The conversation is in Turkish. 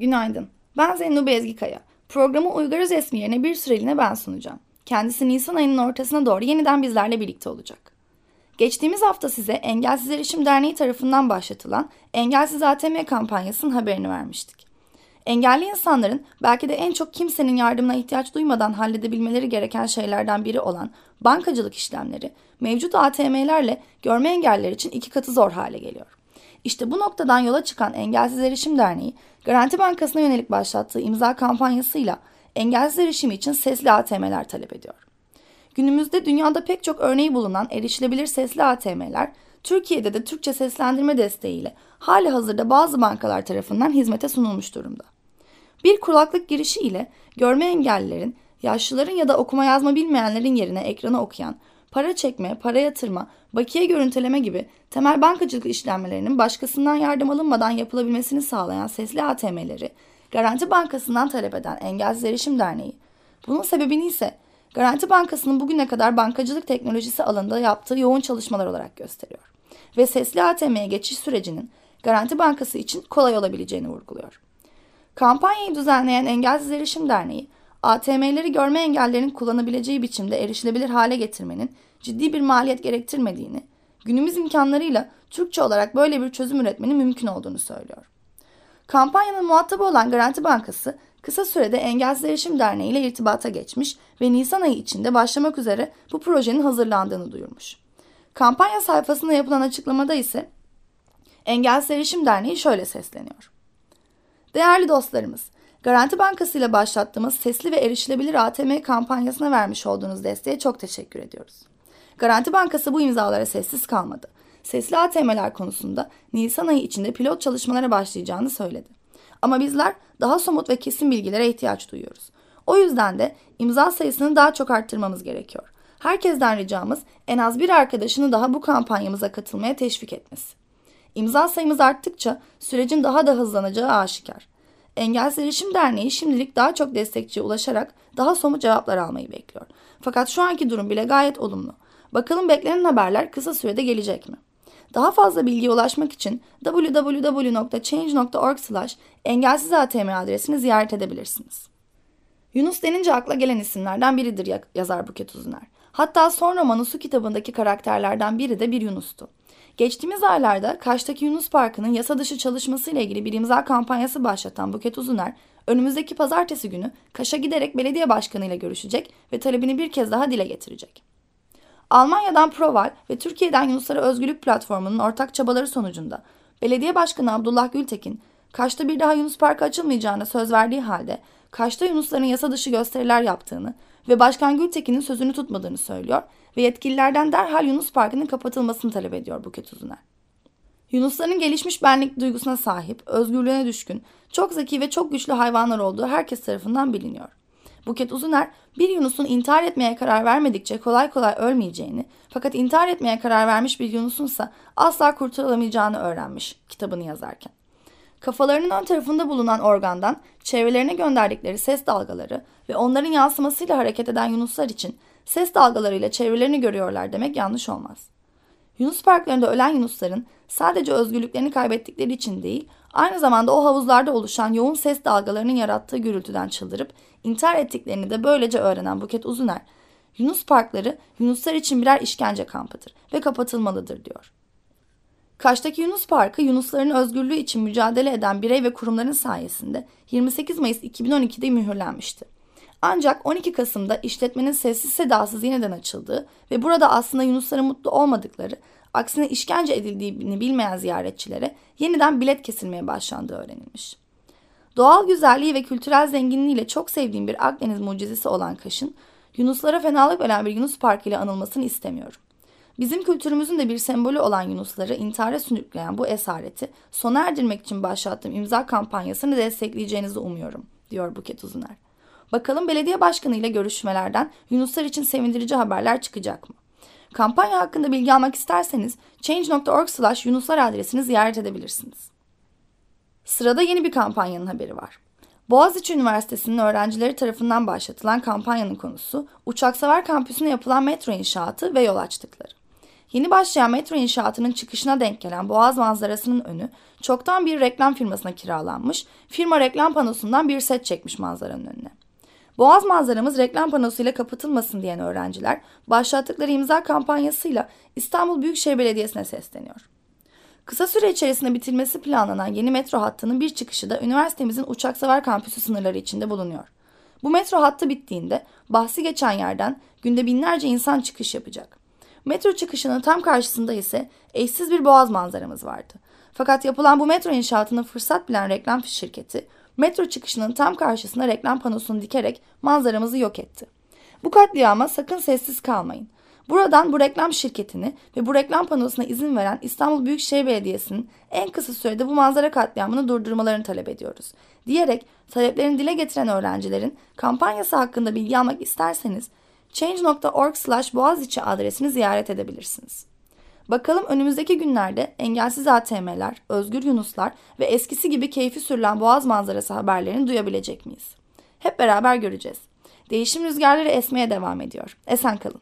Günaydın. Ben Zennu Bezgikaya. Programı Uygarız Esmi yerine bir süreliğine ben sunacağım. Kendisi Nisan ayının ortasına doğru yeniden bizlerle birlikte olacak. Geçtiğimiz hafta size Engelsiz Erişim Derneği tarafından başlatılan Engelsiz ATM kampanyasının haberini vermiştik. Engelli insanların belki de en çok kimsenin yardımına ihtiyaç duymadan halledebilmeleri gereken şeylerden biri olan bankacılık işlemleri mevcut ATM'lerle görme engelliler için iki katı zor hale geliyor. İşte bu noktadan yola çıkan Engelsiz Erişim Derneği, Garanti Bankası'na yönelik başlattığı imza kampanyasıyla engelsiz erişimi için sesli ATM'ler talep ediyor. Günümüzde dünyada pek çok örneği bulunan erişilebilir sesli ATM'ler, Türkiye'de de Türkçe seslendirme desteğiyle hali hazırda bazı bankalar tarafından hizmete sunulmuş durumda. Bir kulaklık girişi ile görme engellilerin, yaşlıların ya da okuma yazma bilmeyenlerin yerine ekranı okuyan, para çekme, para yatırma, bakiye görüntüleme gibi temel bankacılık işlemlerinin başkasından yardım alınmadan yapılabilmesini sağlayan sesli ATM'leri Garanti Bankası'ndan talep eden Engelsiz Erişim Derneği, bunun sebebini ise Garanti Bankası'nın bugüne kadar bankacılık teknolojisi alanında yaptığı yoğun çalışmalar olarak gösteriyor ve sesli ATM'ye geçiş sürecinin Garanti Bankası için kolay olabileceğini vurguluyor. Kampanyayı düzenleyen Engelsiz Erişim Derneği, ATM'leri görme engellerinin kullanabileceği biçimde erişilebilir hale getirmenin ciddi bir maliyet gerektirmediğini, günümüz imkanlarıyla Türkçe olarak böyle bir çözüm üretmenin mümkün olduğunu söylüyor. Kampanyanın muhatabı olan Garanti Bankası, kısa sürede Engelsiz Erişim Derneği ile irtibata geçmiş ve Nisan ayı içinde başlamak üzere bu projenin hazırlandığını duyurmuş. Kampanya sayfasında yapılan açıklamada ise Engelsiz Erişim Derneği şöyle sesleniyor. Değerli dostlarımız, Garanti Bankası ile başlattığımız sesli ve erişilebilir ATM kampanyasına vermiş olduğunuz desteğe çok teşekkür ediyoruz. Garanti Bankası bu imzalara sessiz kalmadı. Sesli ATM'ler konusunda Nisan ayı içinde pilot çalışmalara başlayacağını söyledi. Ama bizler daha somut ve kesin bilgilere ihtiyaç duyuyoruz. O yüzden de imza sayısını daha çok arttırmamız gerekiyor. Herkesten ricamız en az bir arkadaşını daha bu kampanyamıza katılmaya teşvik etmesi. İmza sayımız arttıkça sürecin daha da hızlanacağı aşikar. Engelsiz Erişim Derneği şimdilik daha çok destekçiye ulaşarak daha somut cevaplar almayı bekliyor. Fakat şu anki durum bile gayet olumlu. Bakalım beklenen haberler kısa sürede gelecek mi? Daha fazla bilgiye ulaşmak için www.change.org slash engelsizatm adresini ziyaret edebilirsiniz. Yunus denince akla gelen isimlerden biridir yazar Buket Uzuner. Hatta son romanı Su kitabındaki karakterlerden biri de bir Yunus'tu. Geçtiğimiz aylarda Kaş'taki Yunus Parkı'nın yasa dışı çalışmasıyla ilgili bir imza kampanyası başlatan Buket Uzuner, önümüzdeki pazartesi günü Kaş'a giderek belediye başkanı ile görüşecek ve talebini bir kez daha dile getirecek. Almanya'dan Proval ve Türkiye'den Yunuslara Özgürlük Platformu'nun ortak çabaları sonucunda Belediye Başkanı Abdullah Gültekin, Kaş'ta bir daha Yunus Parkı açılmayacağına söz verdiği halde Kaş'ta Yunusların yasa dışı gösteriler yaptığını ve Başkan Gültekin'in sözünü tutmadığını söylüyor ve yetkililerden derhal Yunus Parkı'nın kapatılmasını talep ediyor Buket Uzuner. Yunusların gelişmiş benlik duygusuna sahip, özgürlüğüne düşkün, çok zeki ve çok güçlü hayvanlar olduğu herkes tarafından biliniyor. Buket Uzuner, bir Yunus'un intihar etmeye karar vermedikçe kolay kolay ölmeyeceğini, fakat intihar etmeye karar vermiş bir Yunus'unsa asla kurtulamayacağını öğrenmiş kitabını yazarken. Kafalarının ön tarafında bulunan organdan çevrelerine gönderdikleri ses dalgaları ve onların yansımasıyla hareket eden Yunuslar için ses dalgalarıyla çevrelerini görüyorlar demek yanlış olmaz. Yunus parklarında ölen Yunusların sadece özgürlüklerini kaybettikleri için değil, aynı zamanda o havuzlarda oluşan yoğun ses dalgalarının yarattığı gürültüden çıldırıp intihar ettiklerini de böylece öğrenen Buket Uzuner, Yunus parkları Yunuslar için birer işkence kampıdır ve kapatılmalıdır diyor. Kaş'taki Yunus Parkı Yunusların özgürlüğü için mücadele eden birey ve kurumların sayesinde 28 Mayıs 2012'de mühürlenmişti. Ancak 12 Kasım'da işletmenin sessiz sedasız yeniden açıldığı ve burada aslında Yunusların mutlu olmadıkları, aksine işkence edildiğini bilmeyen ziyaretçilere yeniden bilet kesilmeye başlandığı öğrenilmiş. Doğal güzelliği ve kültürel zenginliğiyle çok sevdiğim bir Akdeniz mucizesi olan Kaş'ın, Yunuslara fenalık veren bir Yunus Parkı ile anılmasını istemiyorum. Bizim kültürümüzün de bir sembolü olan Yunusları intihara sürükleyen bu esareti sona erdirmek için başlattığım imza kampanyasını destekleyeceğinizi umuyorum, diyor Buket Uzuner. Bakalım belediye başkanı ile görüşmelerden Yunuslar için sevindirici haberler çıkacak mı? Kampanya hakkında bilgi almak isterseniz change.org slash yunuslar adresini ziyaret edebilirsiniz. Sırada yeni bir kampanyanın haberi var. Boğaziçi Üniversitesi'nin öğrencileri tarafından başlatılan kampanyanın konusu Uçaksever Kampüsü'ne yapılan metro inşaatı ve yol açtıkları. Yeni başlayan metro inşaatının çıkışına denk gelen Boğaz manzarasının önü çoktan bir reklam firmasına kiralanmış, firma reklam panosundan bir set çekmiş manzaranın önüne. Boğaz manzaramız reklam panosuyla kapatılmasın diyen öğrenciler başlattıkları imza kampanyasıyla İstanbul Büyükşehir Belediyesi'ne sesleniyor. Kısa süre içerisinde bitirmesi planlanan yeni metro hattının bir çıkışı da üniversitemizin uçaksever kampüsü sınırları içinde bulunuyor. Bu metro hattı bittiğinde bahsi geçen yerden günde binlerce insan çıkış yapacak. Metro çıkışının tam karşısında ise eşsiz bir boğaz manzaramız vardı. Fakat yapılan bu metro inşaatının fırsat bilen reklam şirketi metro çıkışının tam karşısına reklam panosunu dikerek manzaramızı yok etti. Bu katliama sakın sessiz kalmayın. Buradan bu reklam şirketini ve bu reklam panosuna izin veren İstanbul Büyükşehir Belediyesi'nin en kısa sürede bu manzara katliamını durdurmalarını talep ediyoruz. Diyerek taleplerini dile getiren öğrencilerin kampanyası hakkında bilgi almak isterseniz change.org slash boğaziçi adresini ziyaret edebilirsiniz. Bakalım önümüzdeki günlerde engelsiz ATM'ler, özgür Yunuslar ve eskisi gibi keyfi sürülen boğaz manzarası haberlerini duyabilecek miyiz? Hep beraber göreceğiz. Değişim rüzgarları esmeye devam ediyor. Esen kalın.